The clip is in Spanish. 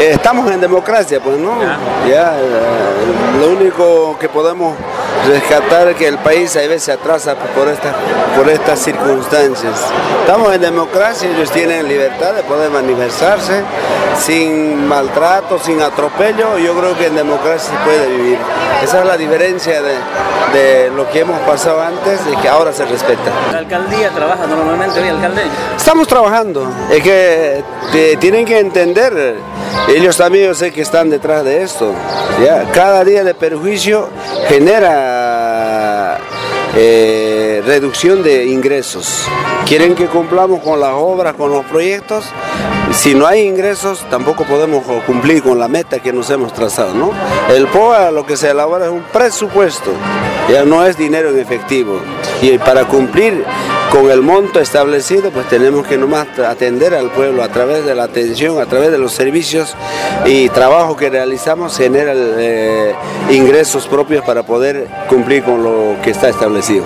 Eh, estamos en democracia, pues no. Ya, eh, lo único que podemos rescatar es que el país a veces se atrasa por estas, por estas circunstancias. Estamos en democracia, ellos tienen libertad de poder manifestarse sin maltrato, sin atropello. Yo creo que en democracia se puede vivir. Esa es la diferencia de, de lo que hemos pasado antes y que ahora se respeta. ¿La alcaldía trabaja normalmente hoy, alcalde? Estamos trabajando, es que te- tienen que entender, ellos también yo sé que están detrás de esto. ¿ya? Cada día de perjuicio genera reducción de ingresos. Quieren que cumplamos con las obras, con los proyectos. Si no hay ingresos, tampoco podemos cumplir con la meta que nos hemos trazado. ¿no? El POA lo que se elabora es un presupuesto, ya no es dinero en efectivo. Y para cumplir con el monto establecido, pues tenemos que nomás atender al pueblo a través de la atención, a través de los servicios y trabajo que realizamos genera eh, ingresos propios para poder cumplir con lo que está establecido.